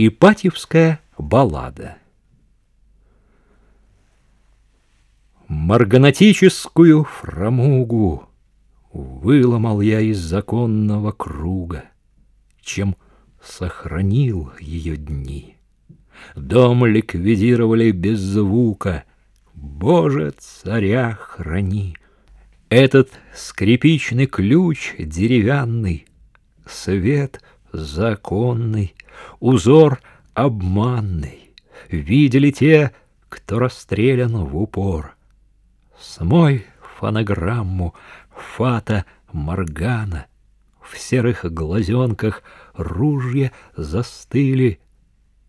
Ипатьевская баллада Марганатическую фрамугу Выломал я из законного круга, Чем сохранил ее дни. Дом ликвидировали без звука, Боже, царя храни! Этот скрипичный ключ деревянный, Свет законный, узор обманный, Видели те, кто расстрелян в упор. Смой фонограмму Фата Моргана, В серых глазенках ружья застыли.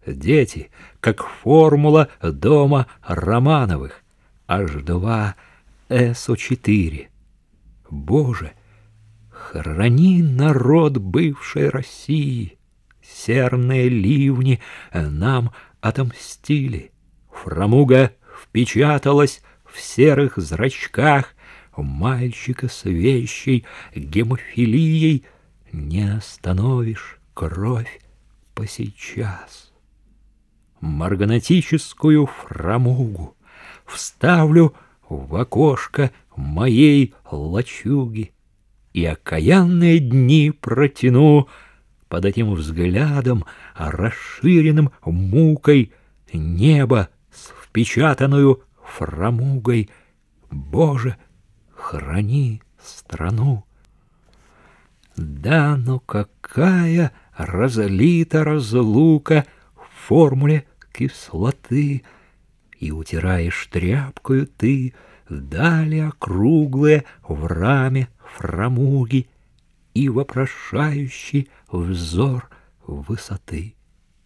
Дети, как формула дома Романовых, H2 СО4. Боже, храни народ бывшей России. Серные ливни нам отомстили. Фрамуга впечаталась в серых зрачках мальчика с вещей гемофилией. Не остановишь кровь по сейчас. Марганатическую фрамугу вставлю в окошко моей лачуги и окаянные дни протяну под этим взглядом, расширенным мукой, небо с впечатанную фрамугой. Боже, храни страну! Да, ну какая разлита разлука в формуле кислоты, И утираешь тряпкою ты Дали округлые в раме фрамуги И вопрошающий взор высоты.